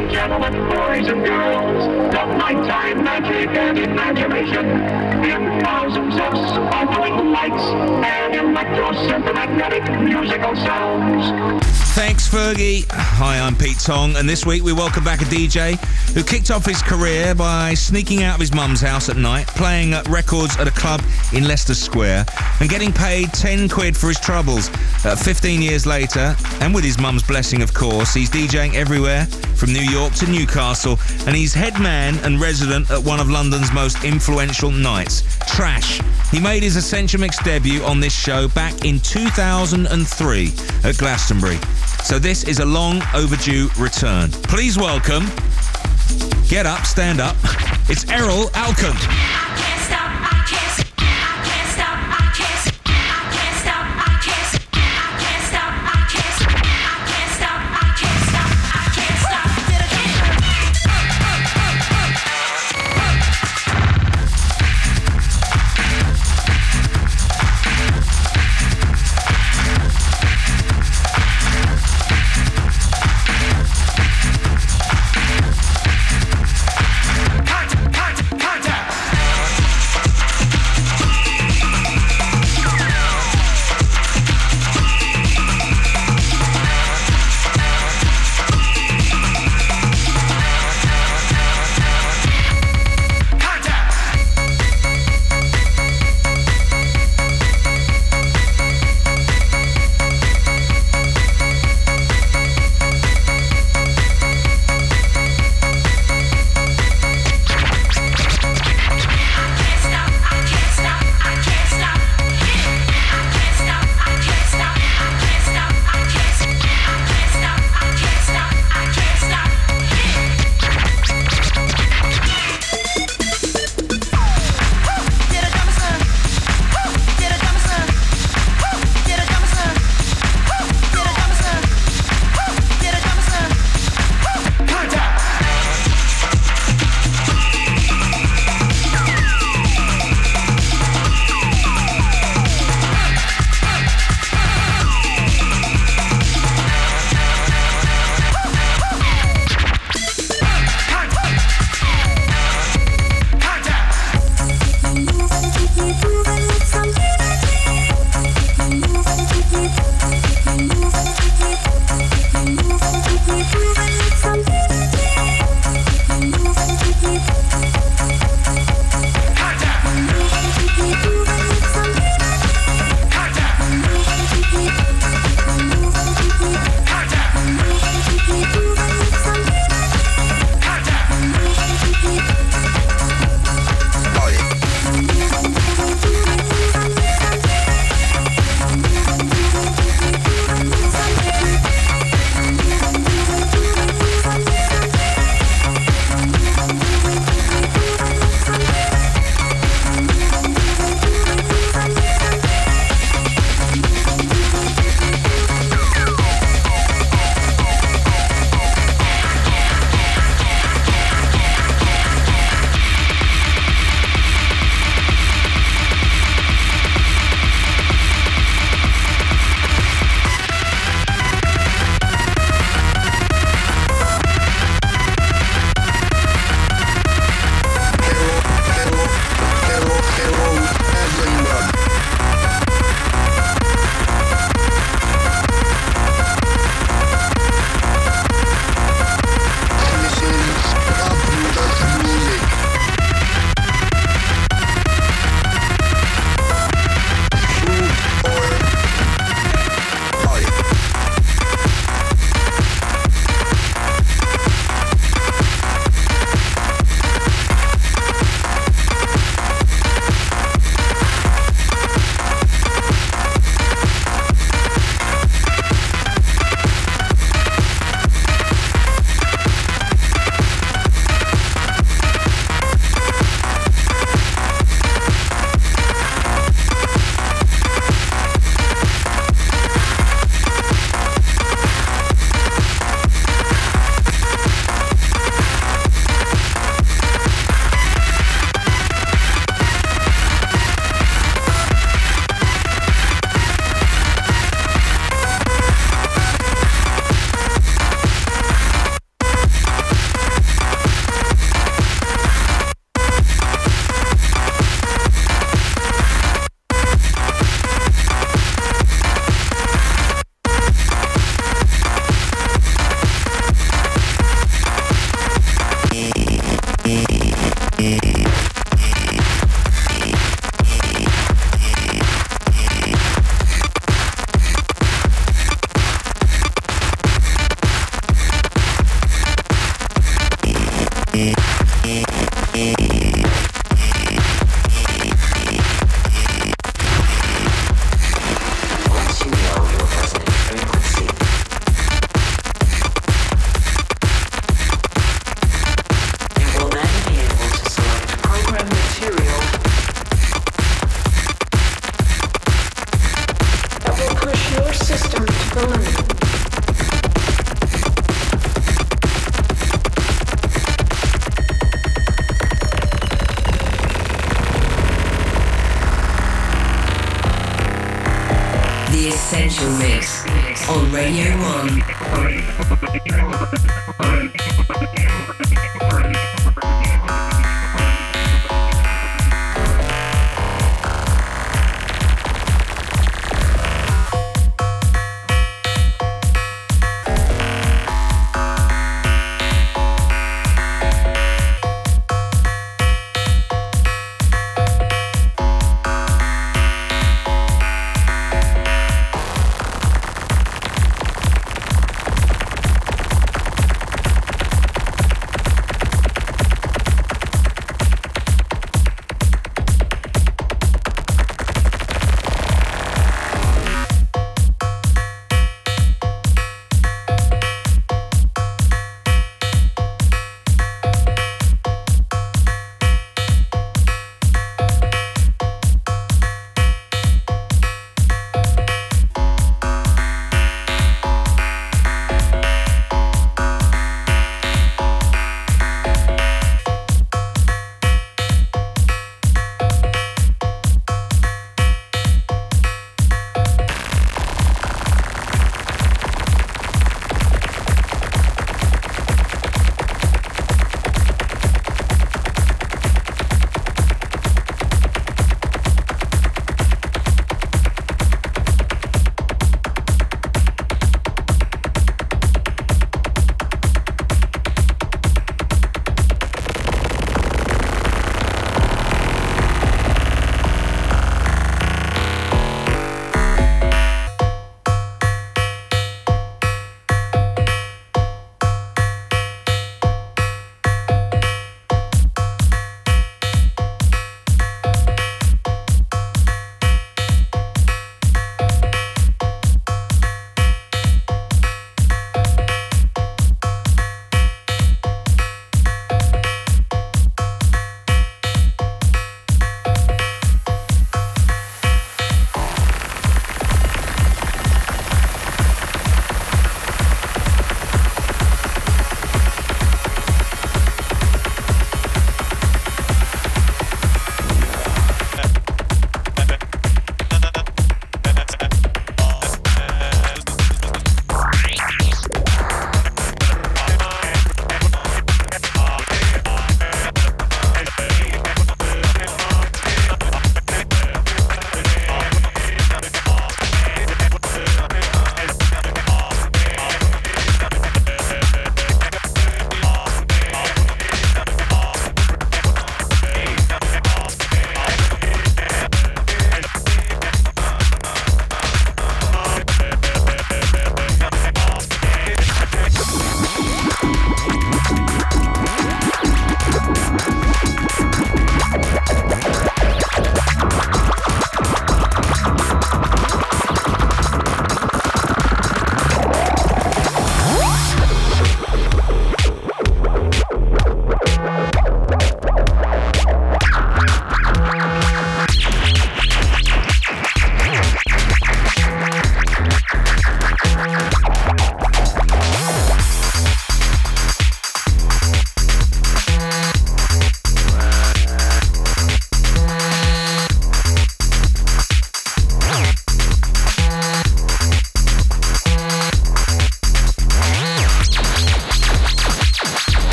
and gentlemen, boys and girls, of nighttime magic and imagination, of sparkling lights and musical sounds. Thanks, Fergie. Hi, I'm Pete Tong, and this week we welcome back a DJ who kicked off his career by sneaking out of his mum's house at night, playing records at a club in Leicester Square, and getting paid 10 quid for his troubles. Uh, 15 years later, and with his mum's blessing, of course, he's DJing everywhere from New York to Newcastle, and he's head man and resident at one of London's most influential nights, Trash. He made his Essential Mix debut on this show back in 2003 at Glastonbury. So this is a long overdue return. Please welcome, get up, stand up, it's Erol Alkan.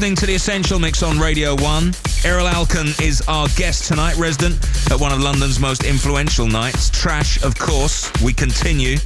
Listening to The Essential Mix on Radio 1. Erol Alkan is our guest tonight, resident at one of London's most influential nights. Trash, of course. We continue.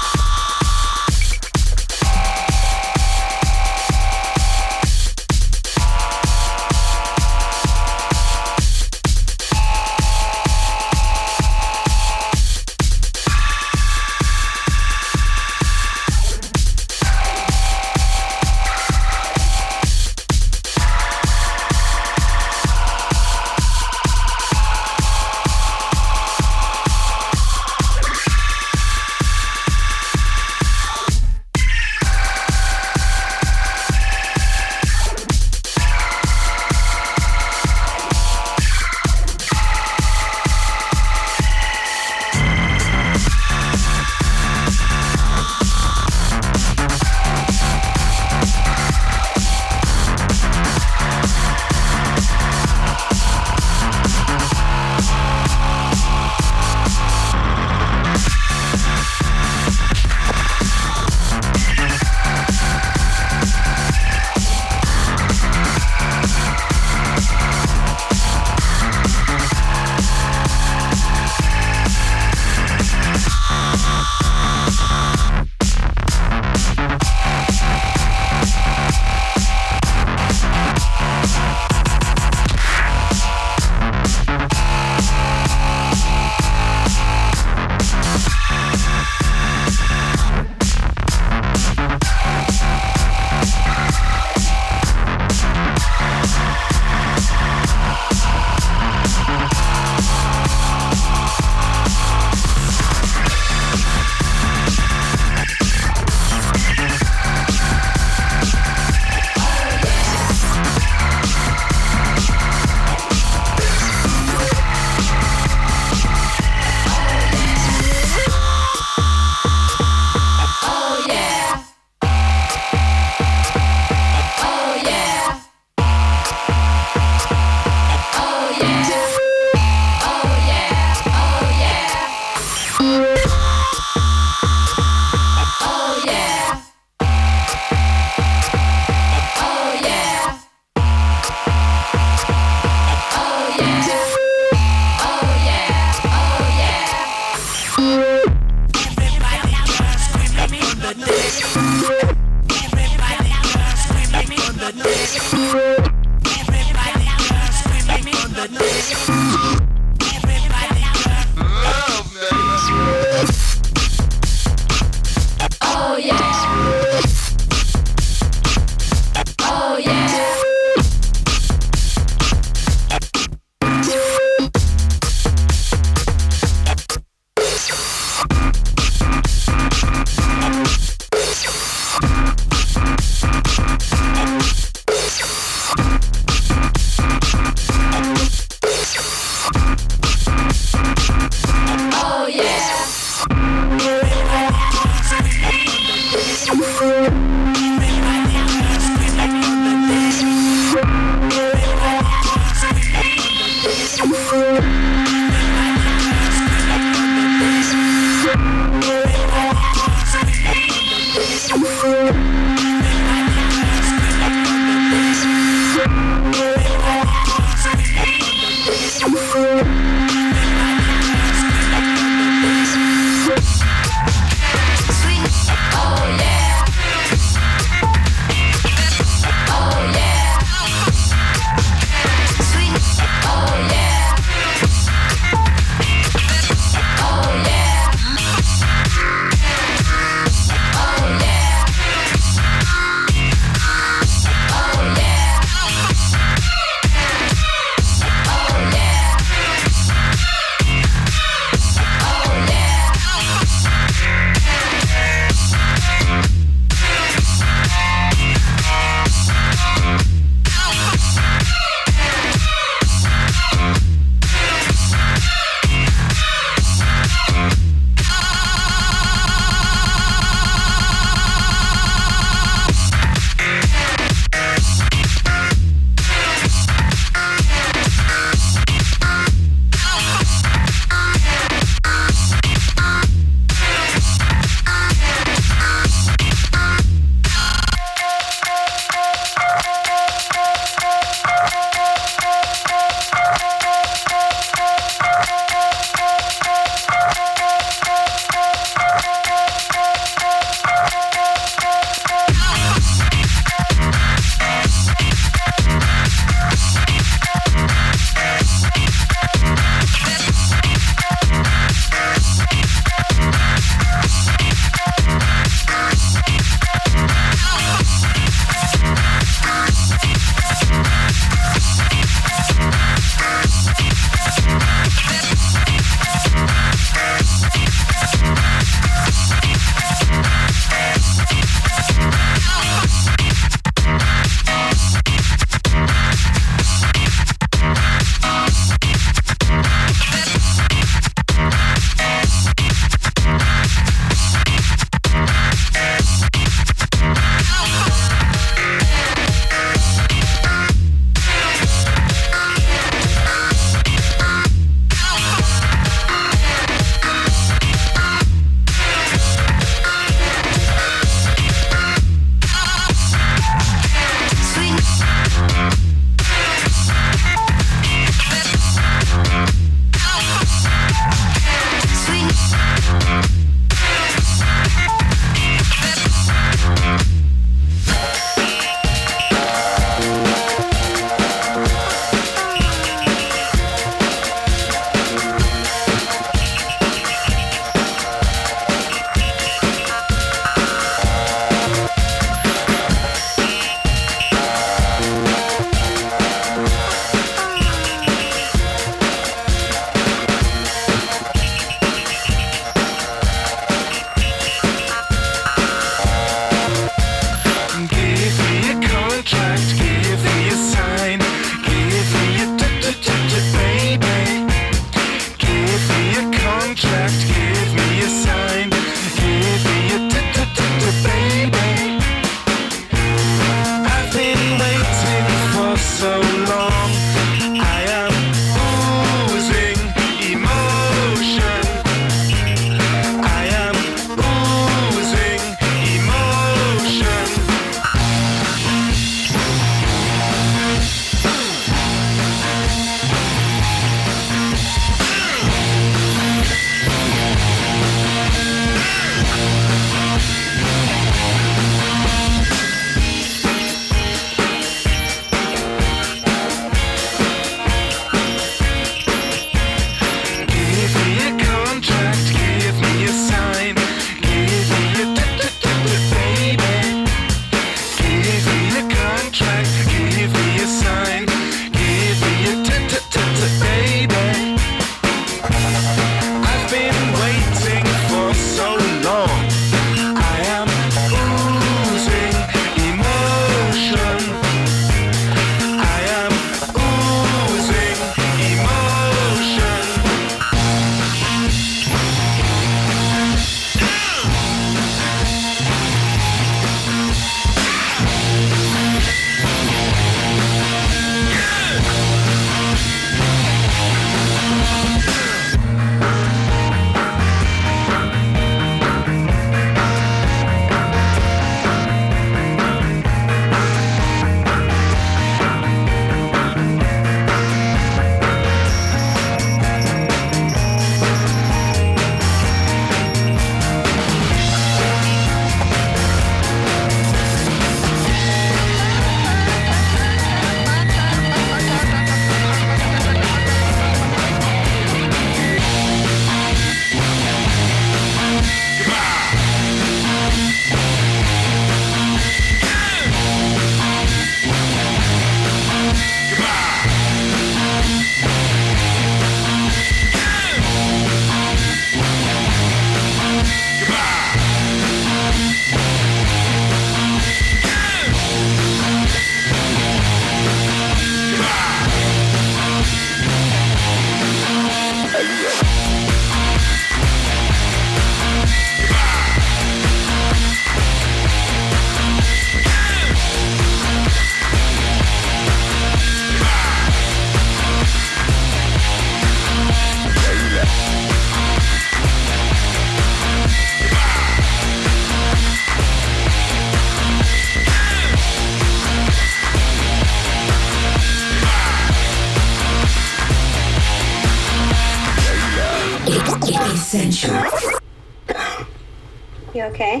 You okay?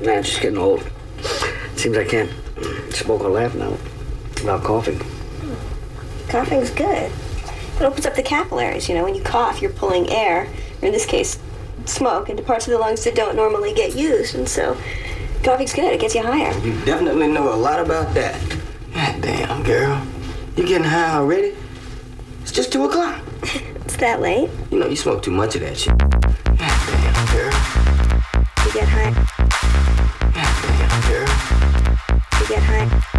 Nah, just getting old. Seems I can't smoke or laugh now without coughing. Coughing's good. It opens up the capillaries. You know, when you cough, you're pulling air, or in this case, smoke, into parts of the lungs that don't normally get used. And so, coughing's good. It gets you higher. You definitely know a lot about that. God damn, girl. You getting high already? It's just 2 o'clock. It's that late. You know, you smoke too much of that shit. Get high. God damn, girl. You get high.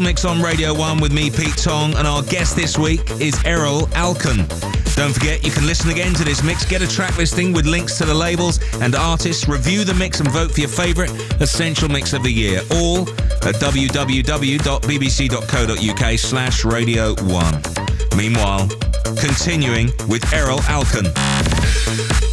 Mix on Radio 1 with me, Pete Tong, and our guest this week is Erol Alkan. Don't forget, you can listen again to this mix, get a track listing with links to the labels and artists, review the mix and vote for your favourite Essential Mix of the Year, all at www.bbc.co.uk slash Radio 1. Meanwhile, continuing with Erol Alkan.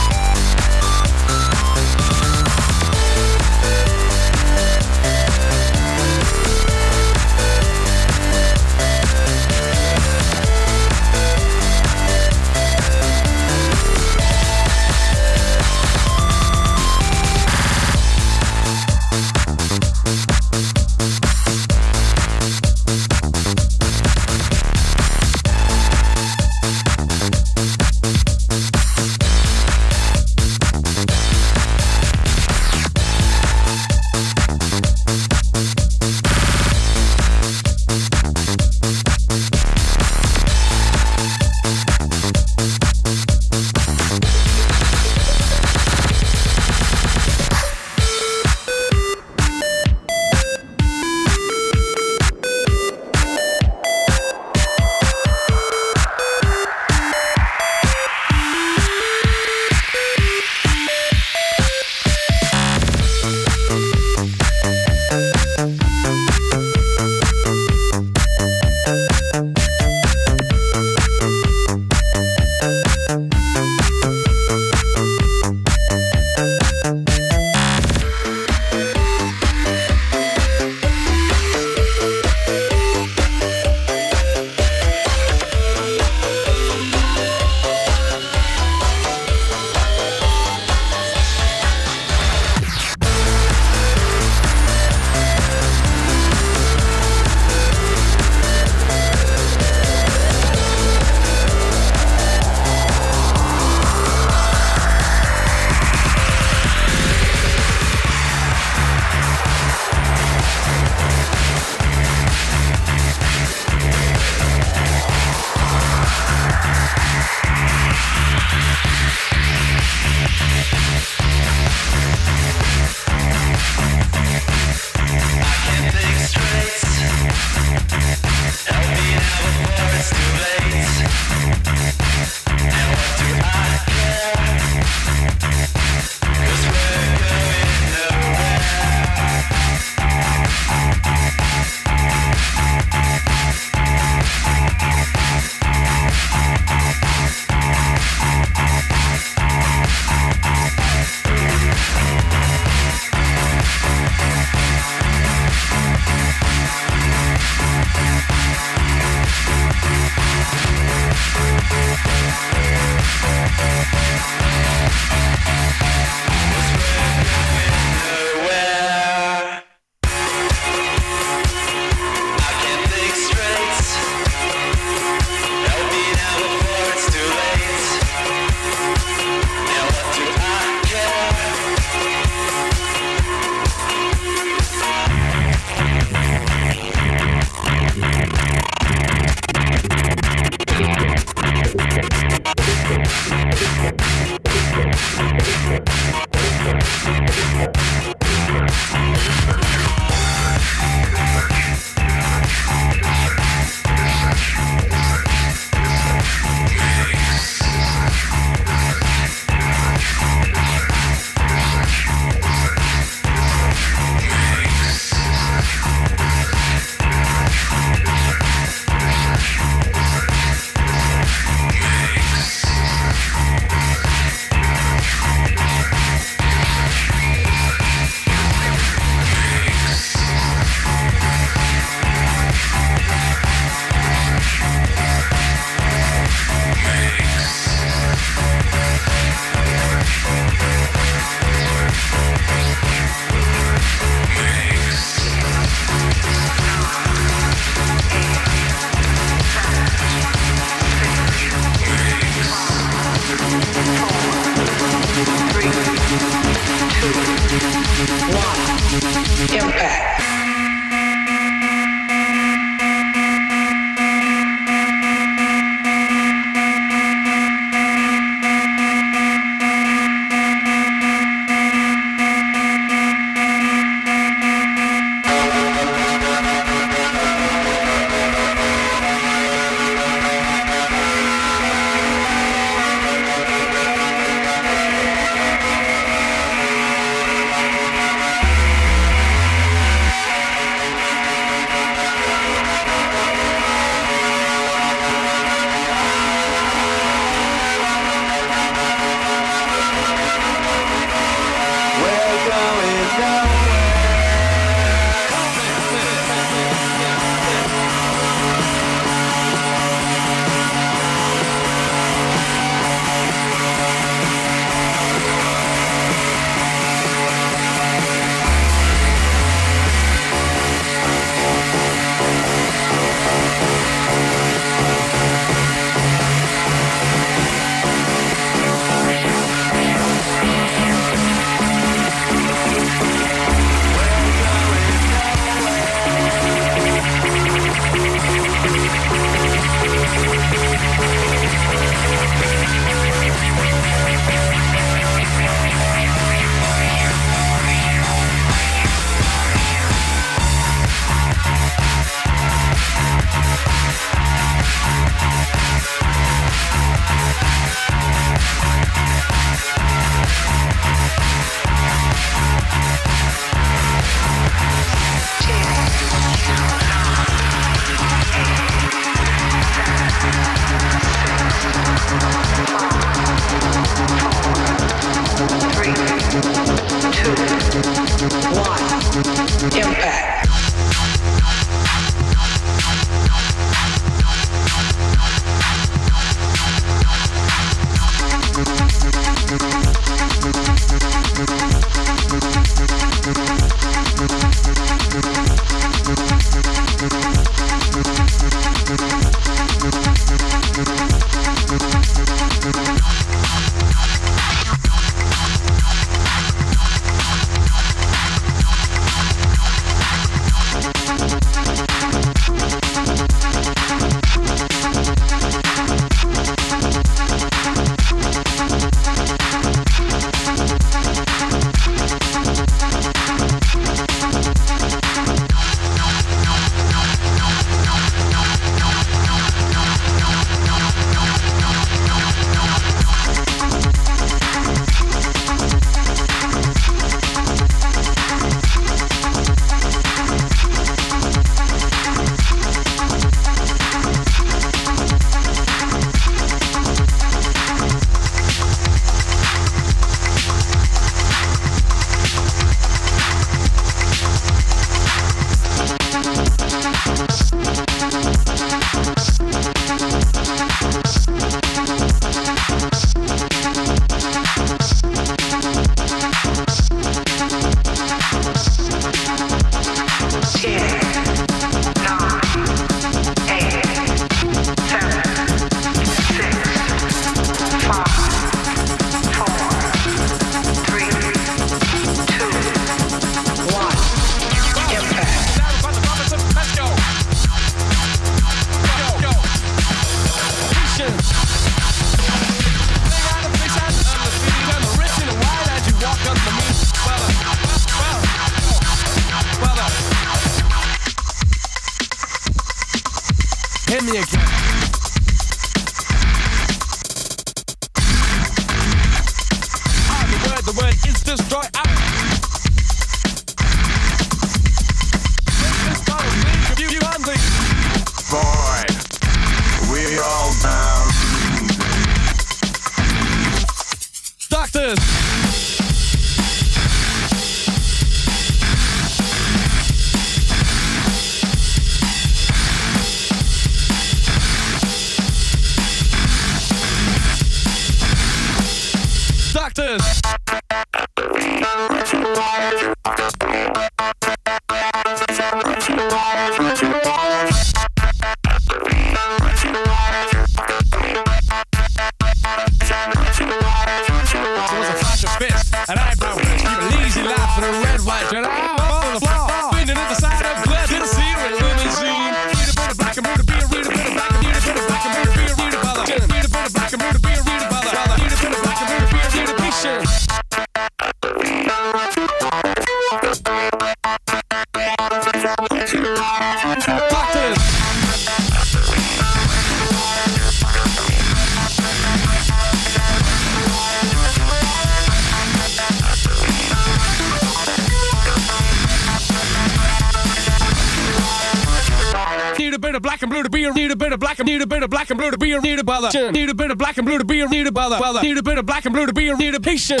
Need a reader. Need a bit of black and blue to be a need a brother. Need a bit of black and blue to be a need a patient.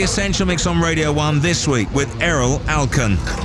The Essential Mix on Radio 1 this week with Erol Alkan.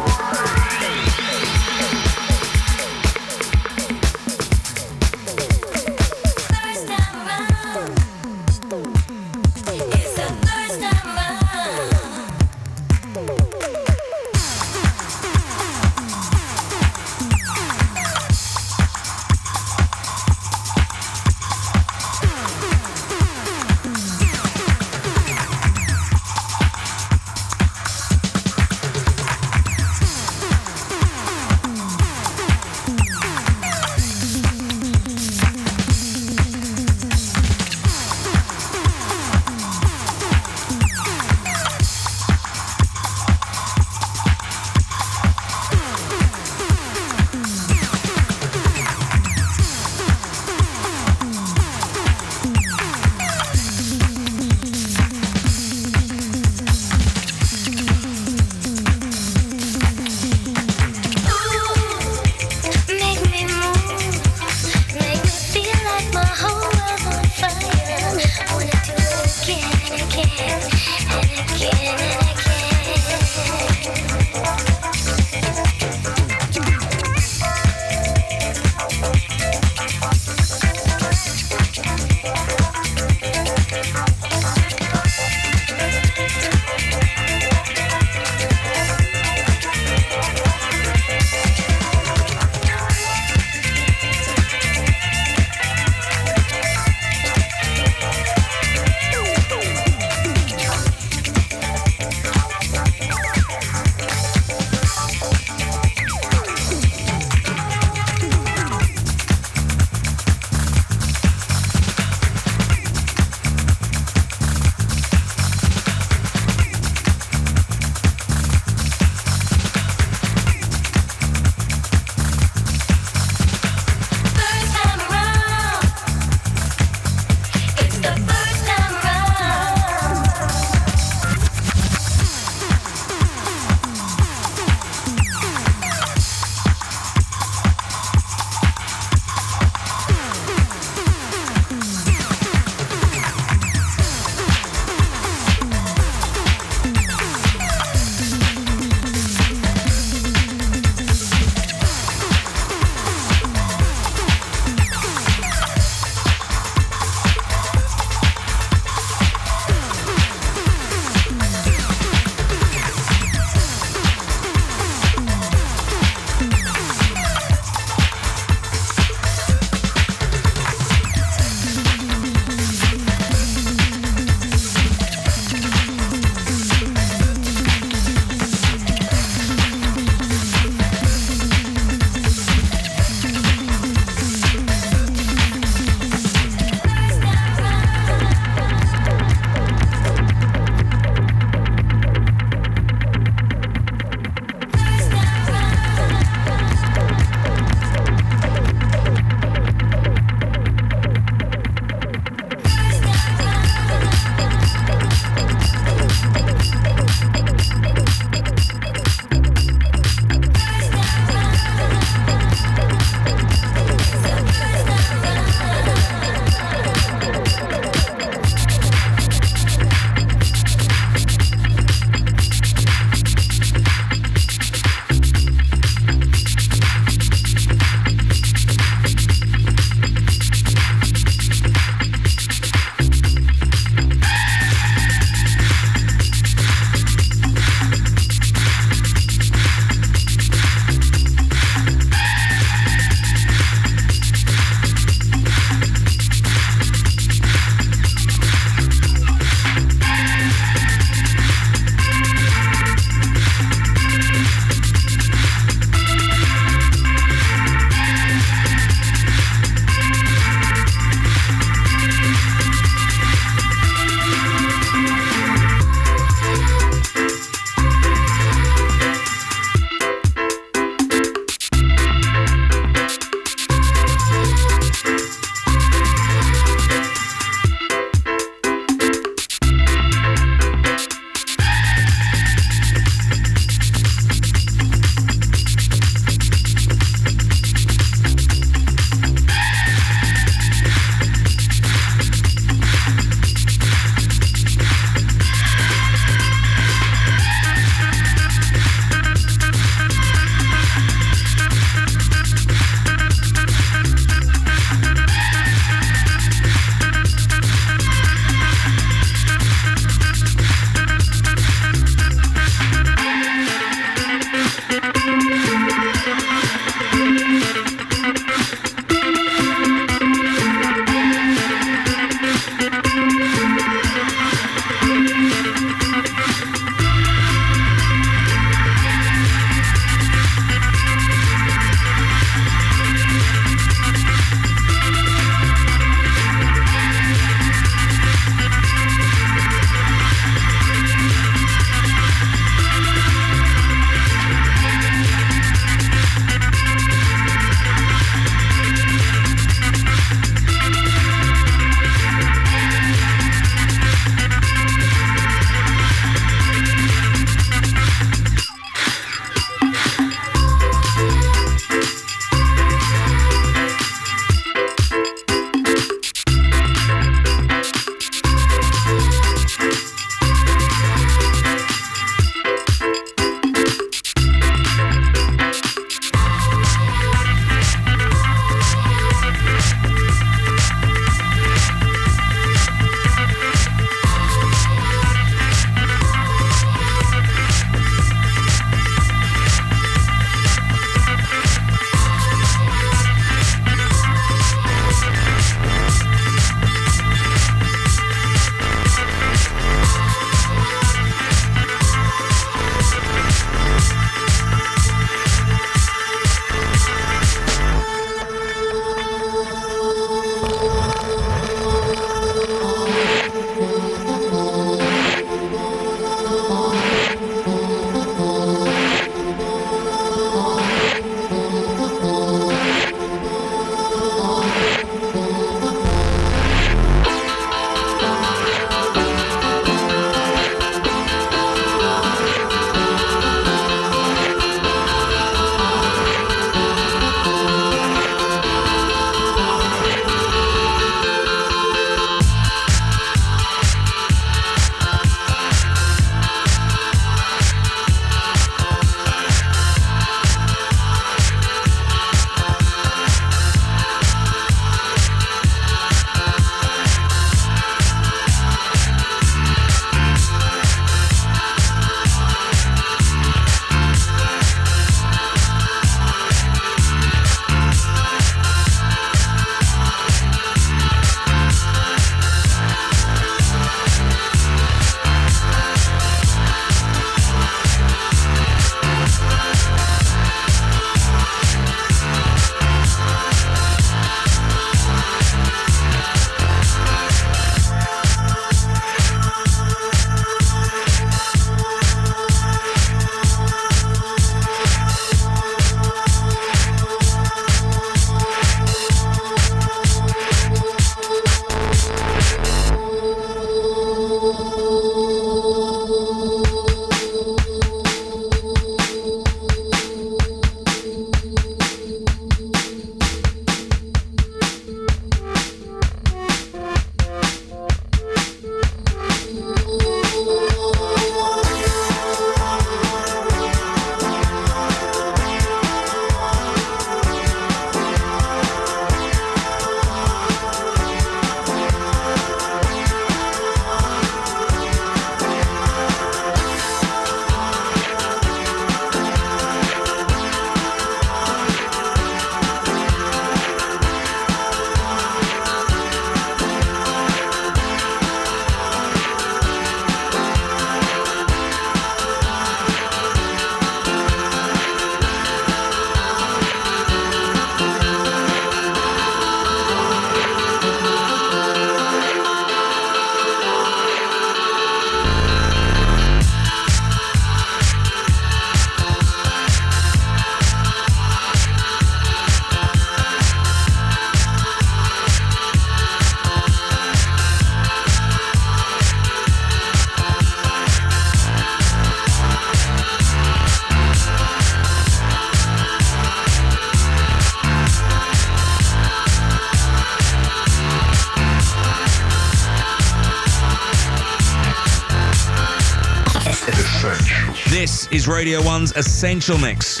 Radio 1's Essential Mix.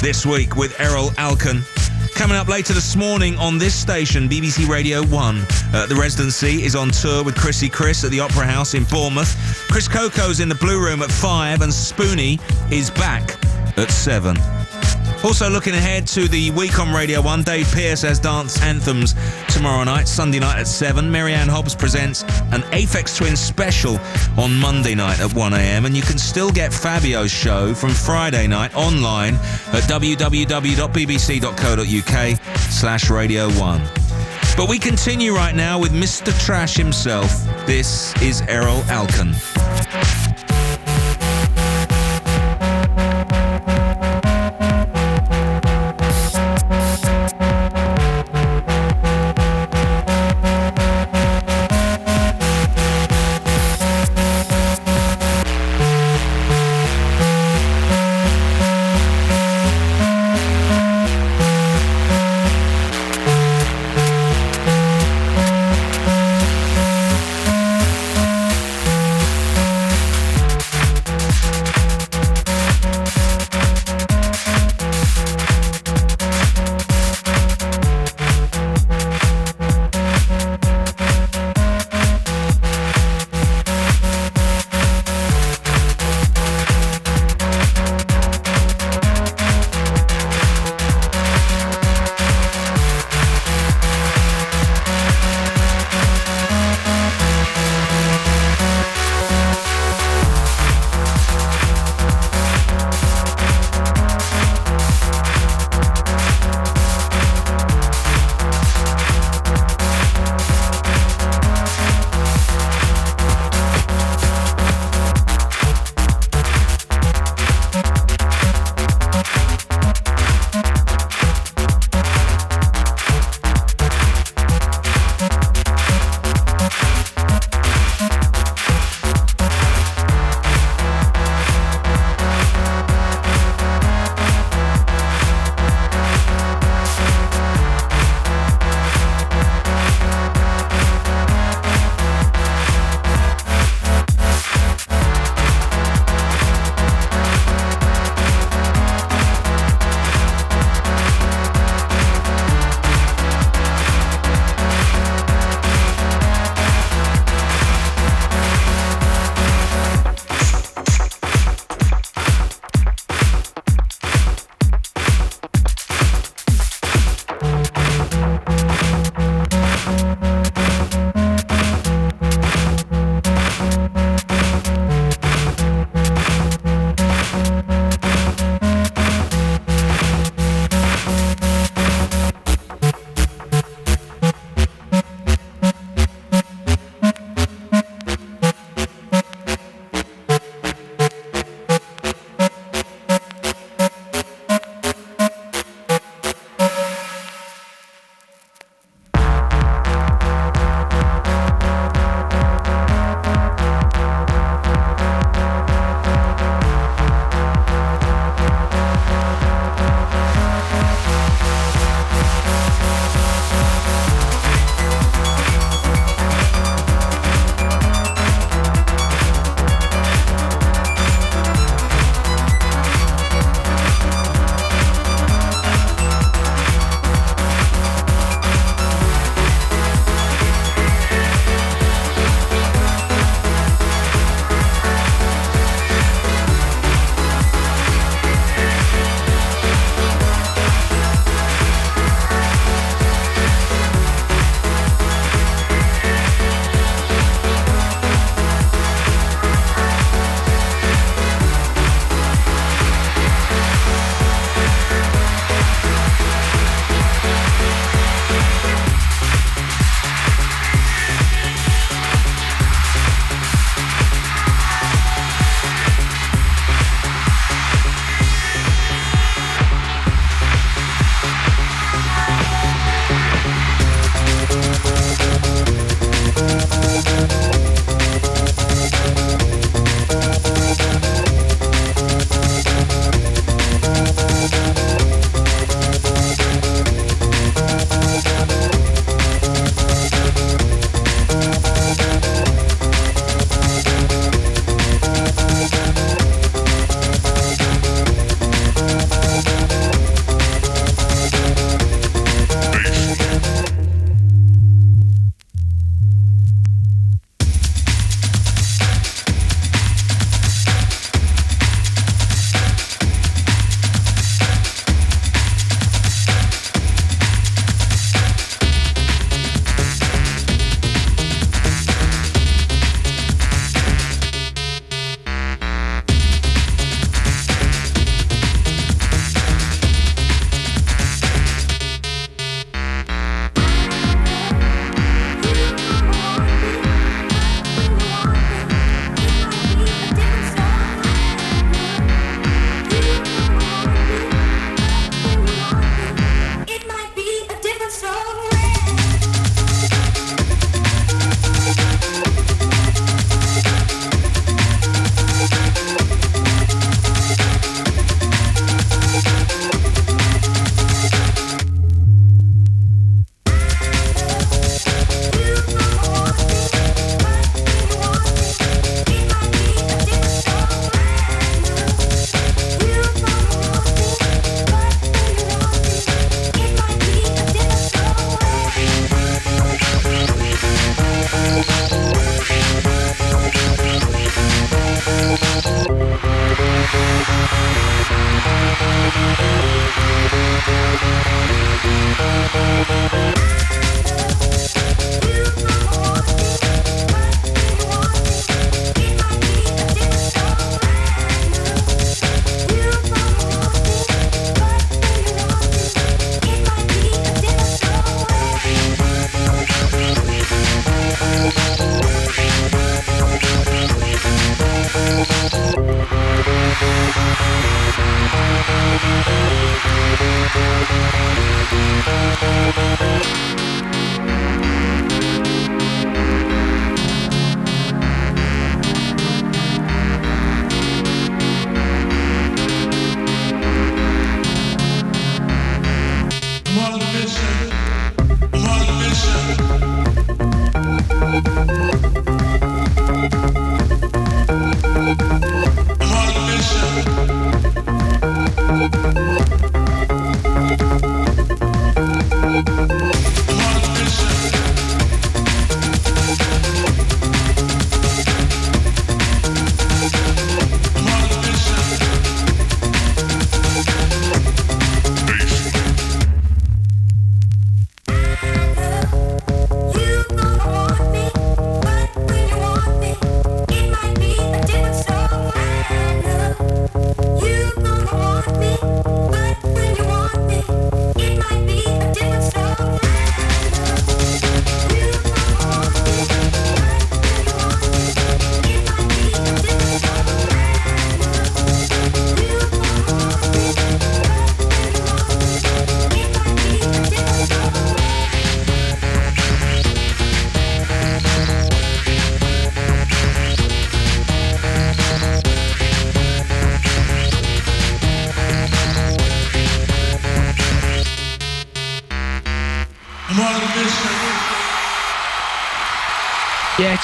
This week with Erol Alkan. Coming up later this morning on this station, BBC Radio 1. Uh, the residency is on tour with Chrissy Chris at the Opera House in Bournemouth. Chris Coco's in the Blue Room at 5 and Spoony is back at 7. Also looking ahead to the week on Radio 1, Dave Pearce has dance anthems tomorrow night, Sunday night at 7. Mary Anne Hobbs presents an Aphex Twin special on Monday night at 1am and you can still get Fabio's show from Friday night online at www.bbc.co.uk slash Radio 1. But we continue right now with Mr. Trash himself. This is Erol Alkan.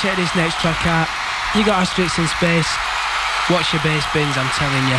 check this next track out. You got Asterix in Space. Watch your bass bins, I'm telling you.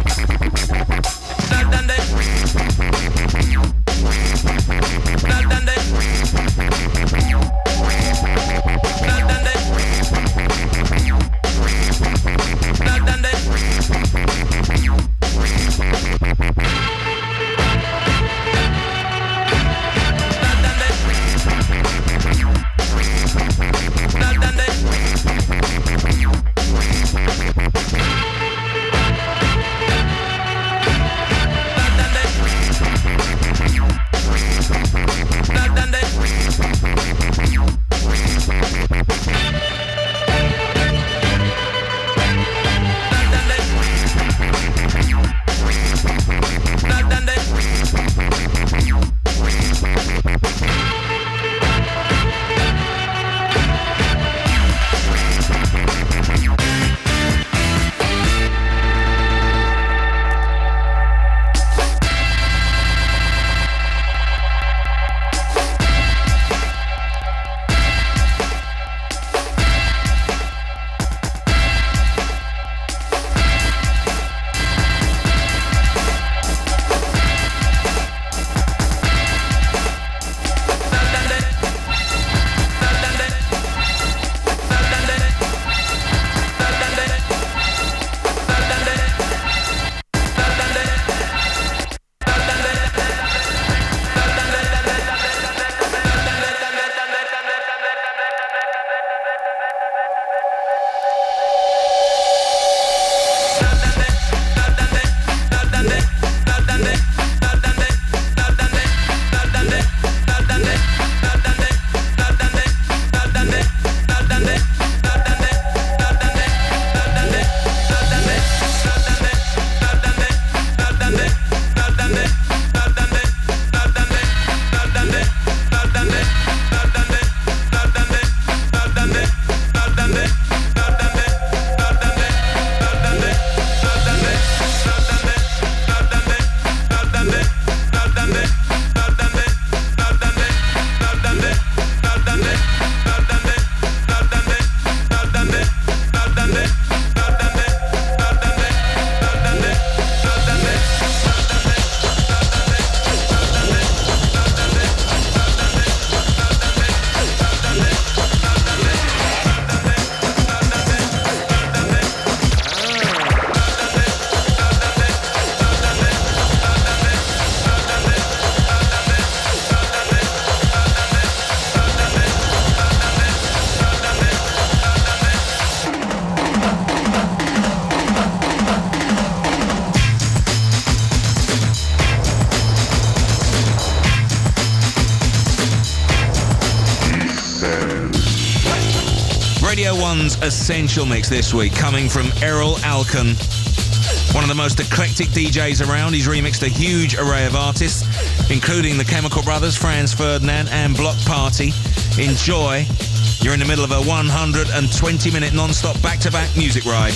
essential mix this week coming from Erol Alkan. One of the most eclectic DJs around, he's remixed a huge array of artists, including the Chemical Brothers, Franz Ferdinand and Bloc Party. Enjoy. You're in the middle of a 120-minute non-stop back-to-back music ride.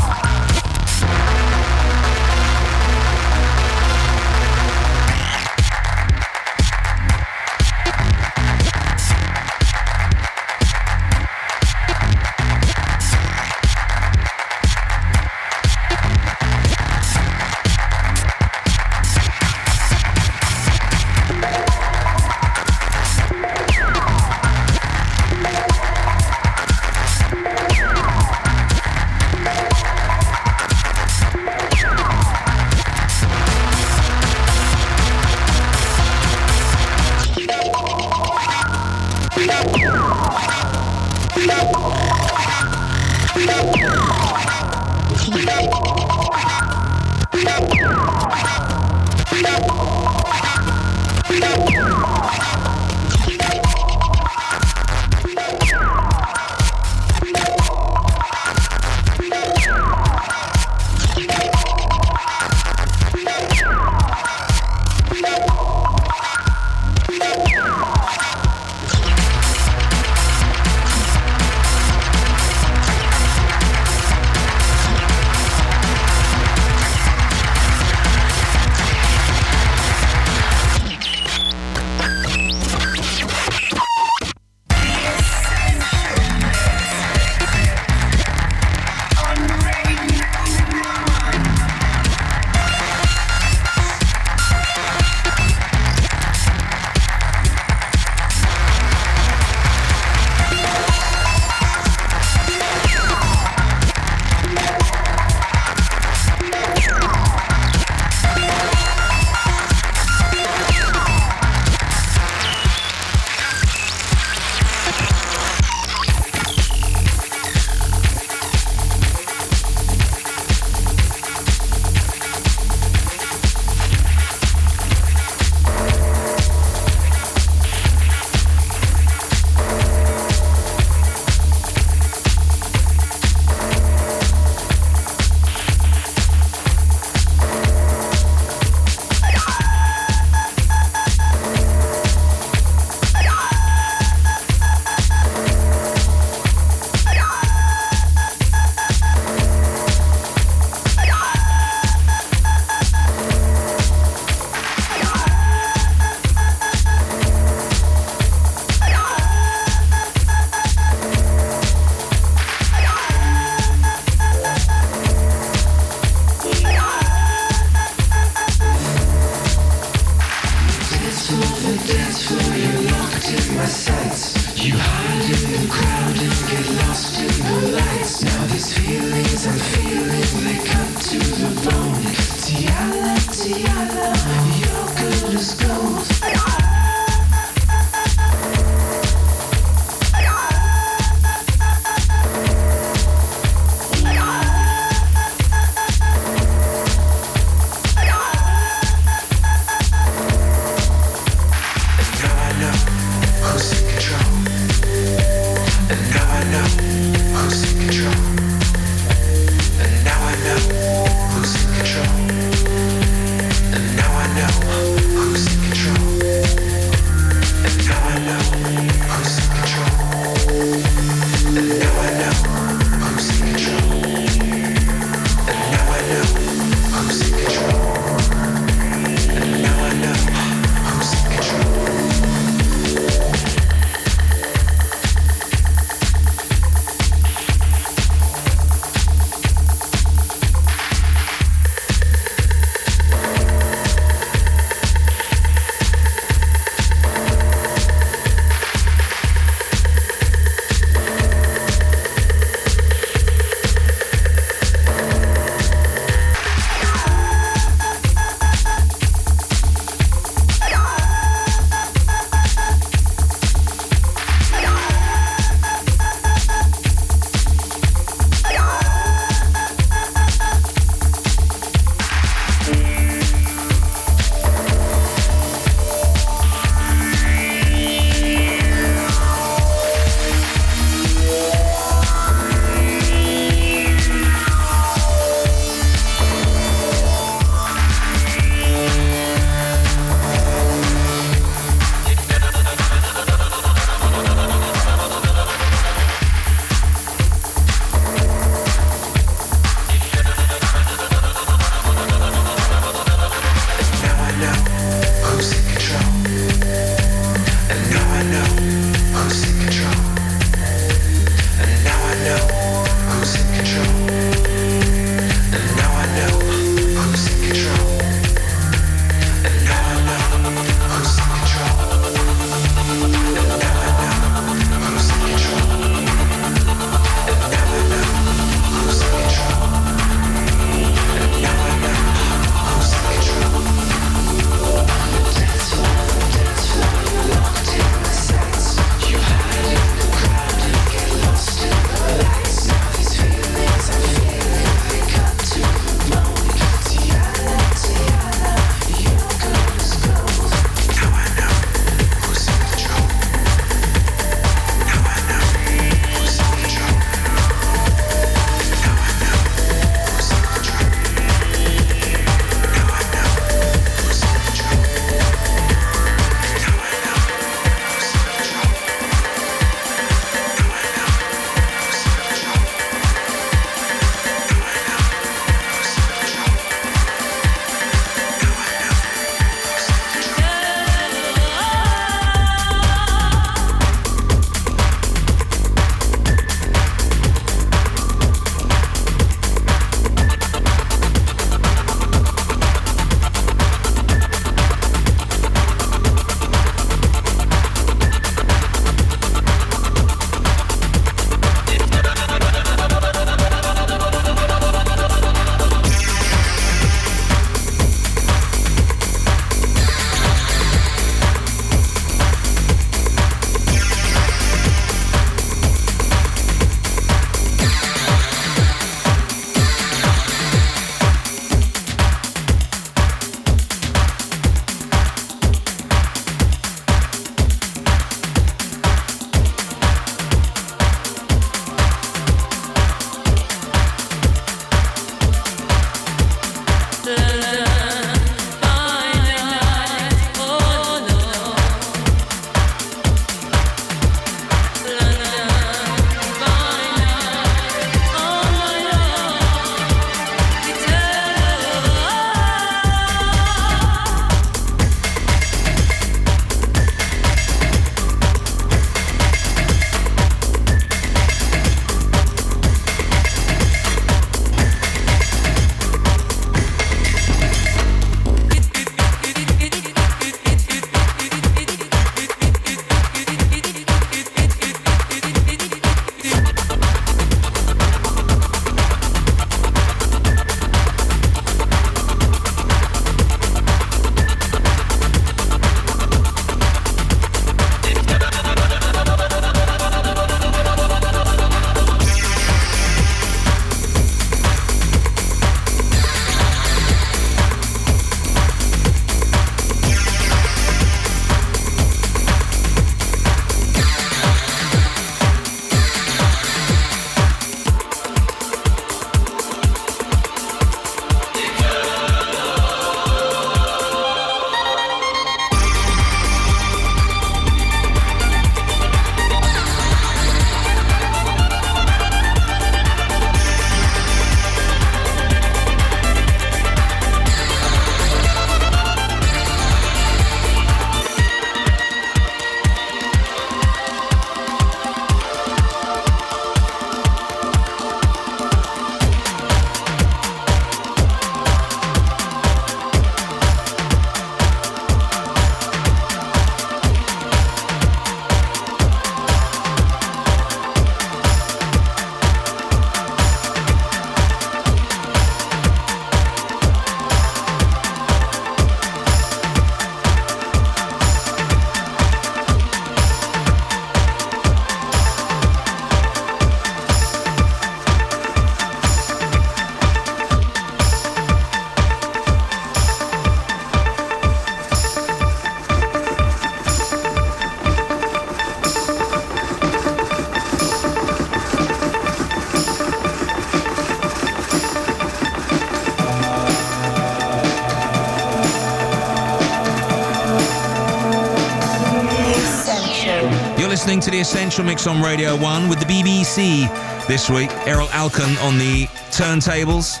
Listening to the Essential Mix on Radio 1 with the BBC this week. Erol Alkan on the turntables.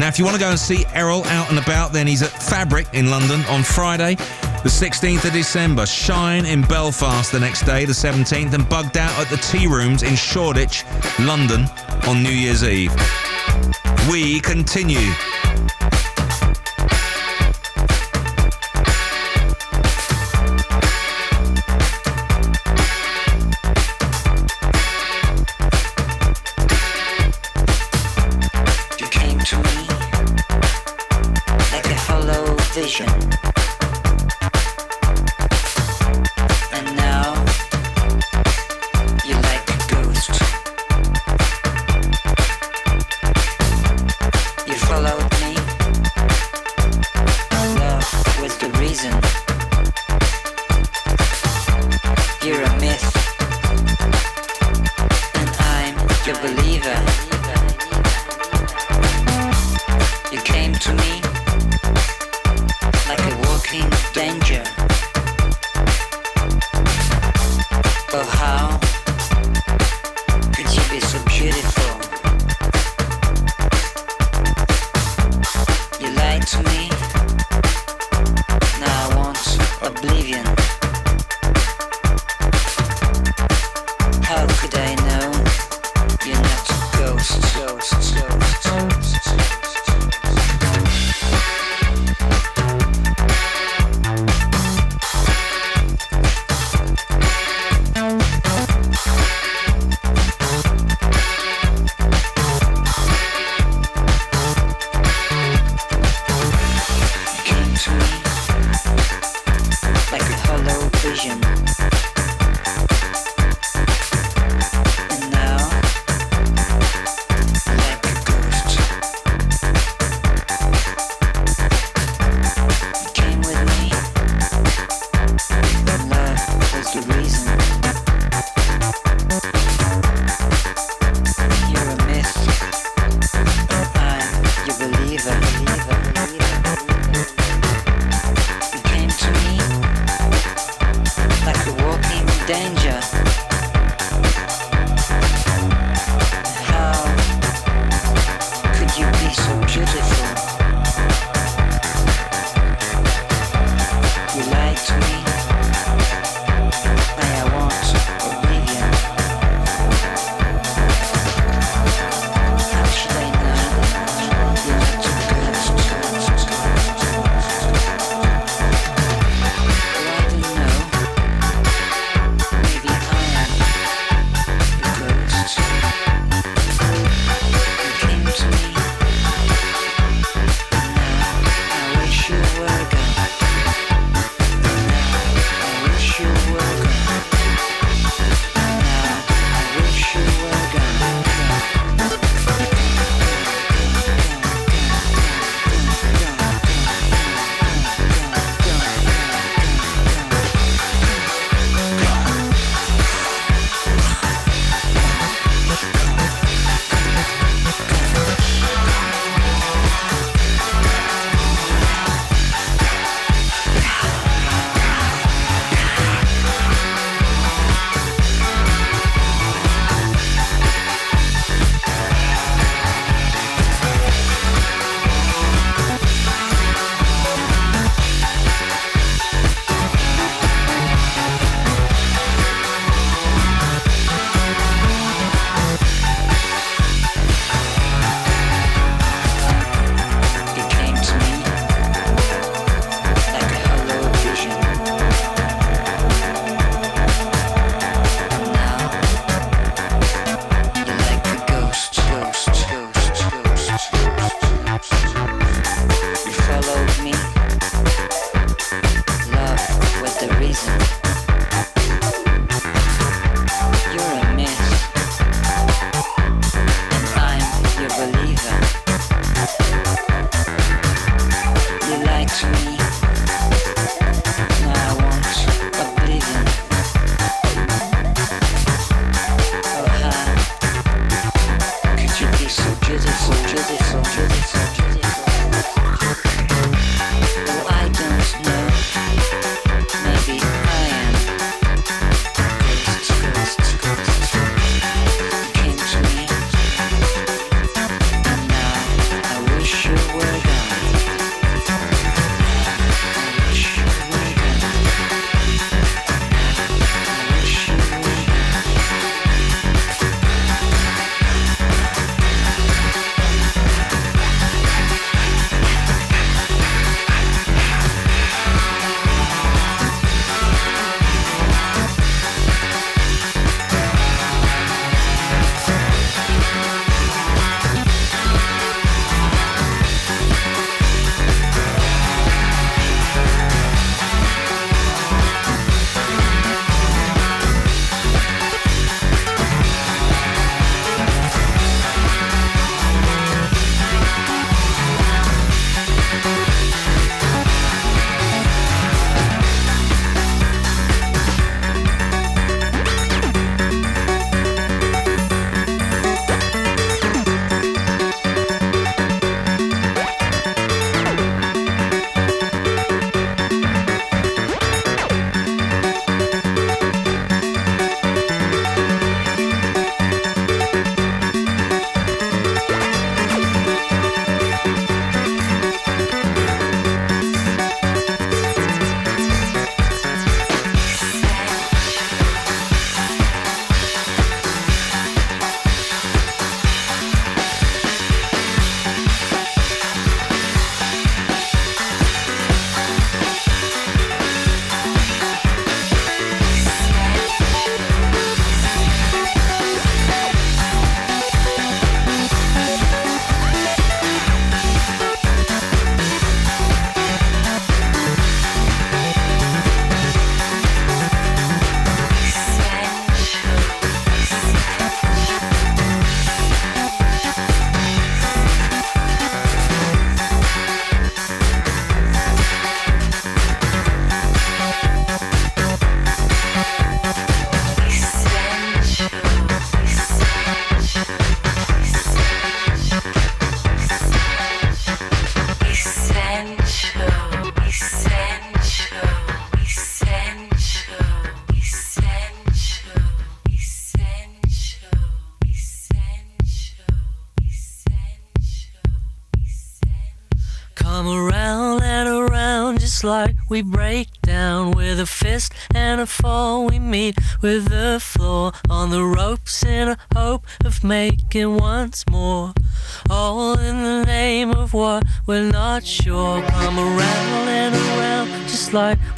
Now, if you want to go and see Erol out and about, then he's at Fabric in London on Friday, the 16th of December. Shine in Belfast the next day, the 17th, and bugged out at the Tea Rooms in Shoreditch, London on New Year's Eve. We continue.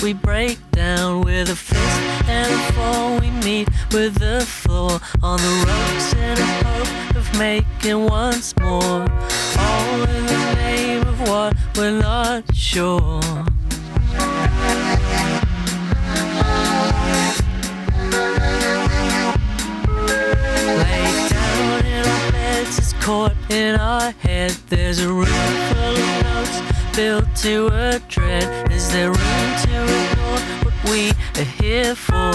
we break down with a fist and a fall. We meet with the floor on the ropes in a hope of making once more. All in the name of what we're not sure. Laid down in our beds, it's caught in our head. There's a room full of filled to a dread. Is there room to ignore what we are here for?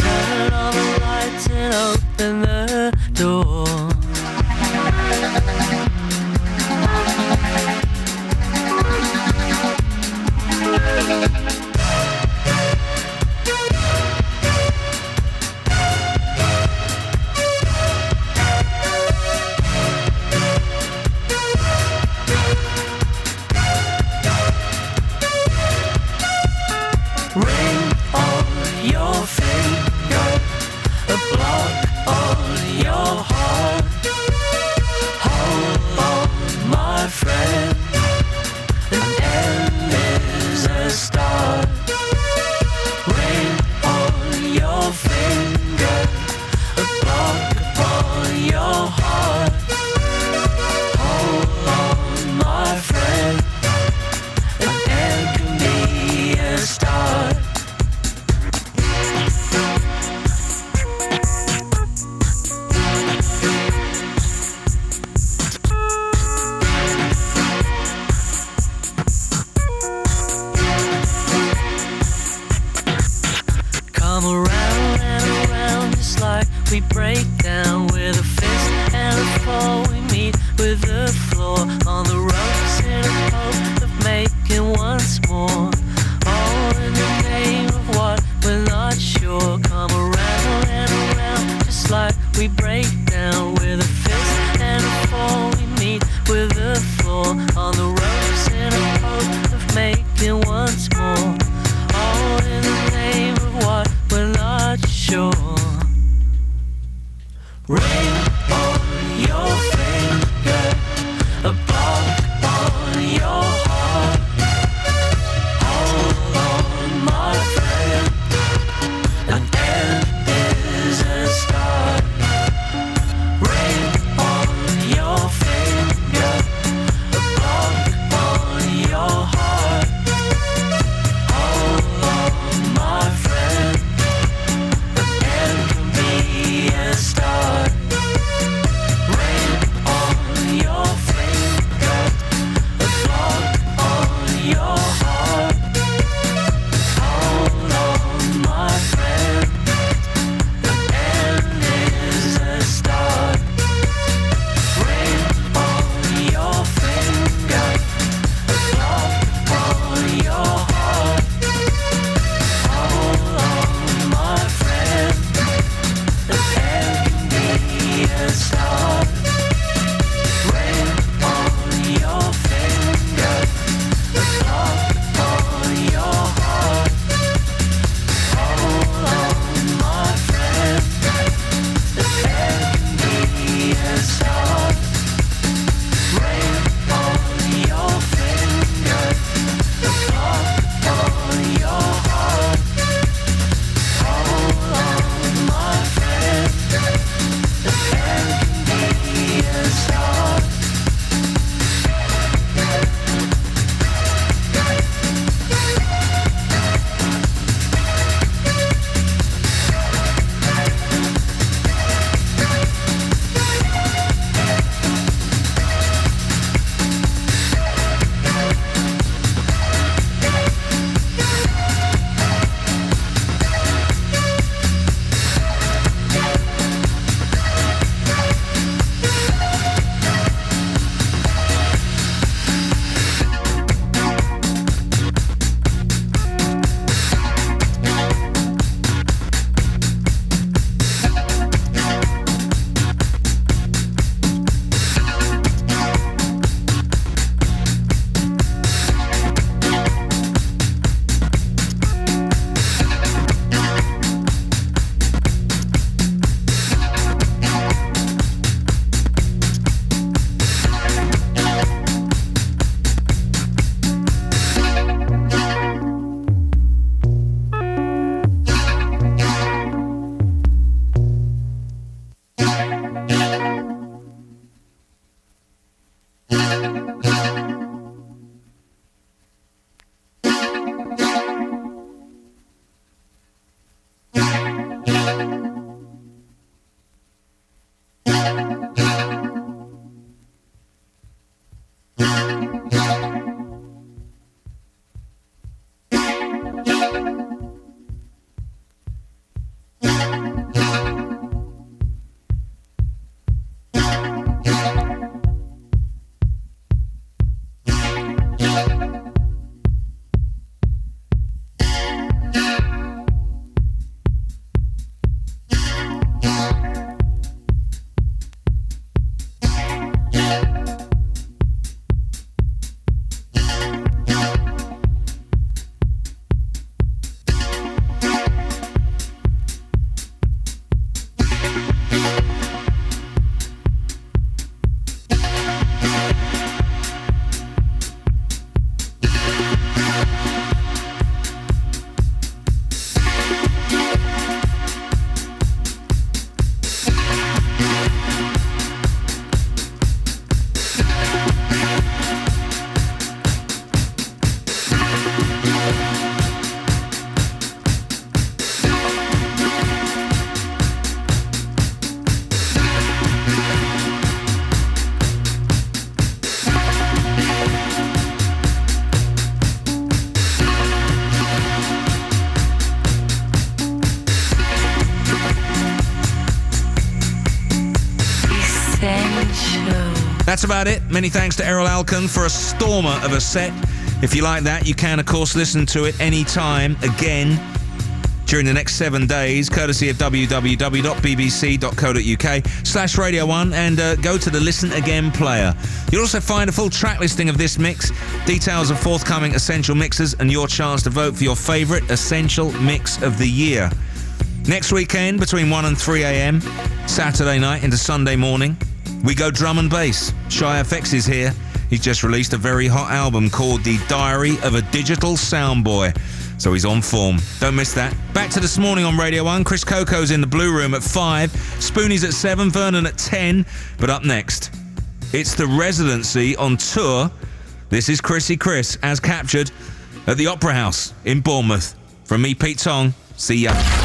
Turn on the lights and open the door. That's about it. Many thanks to Erol Alkan for a stormer of a set. If you like that, you can, of course, listen to it anytime again during the next seven days, courtesy of www.bbc.co.uk slash Radio 1 and uh, go to the Listen Again player. You'll also find a full track listing of this mix, details of forthcoming Essential Mixes and your chance to vote for your favourite Essential Mix of the Year. Next weekend, between 1 and 3 a.m., Saturday night into Sunday morning, we go drum and bass. Shy FX is here. He's just released a very hot album called The Diary of a Digital Soundboy. So he's on form. Don't miss that. Back to this morning on Radio 1. Chris Coco's in the Blue Room at 5. Spoony's at 7. Vernon at 10. But up next, it's the residency on tour. This is Chrissy Chris as captured at the Opera House in Bournemouth. From me, Pete Tong. See ya.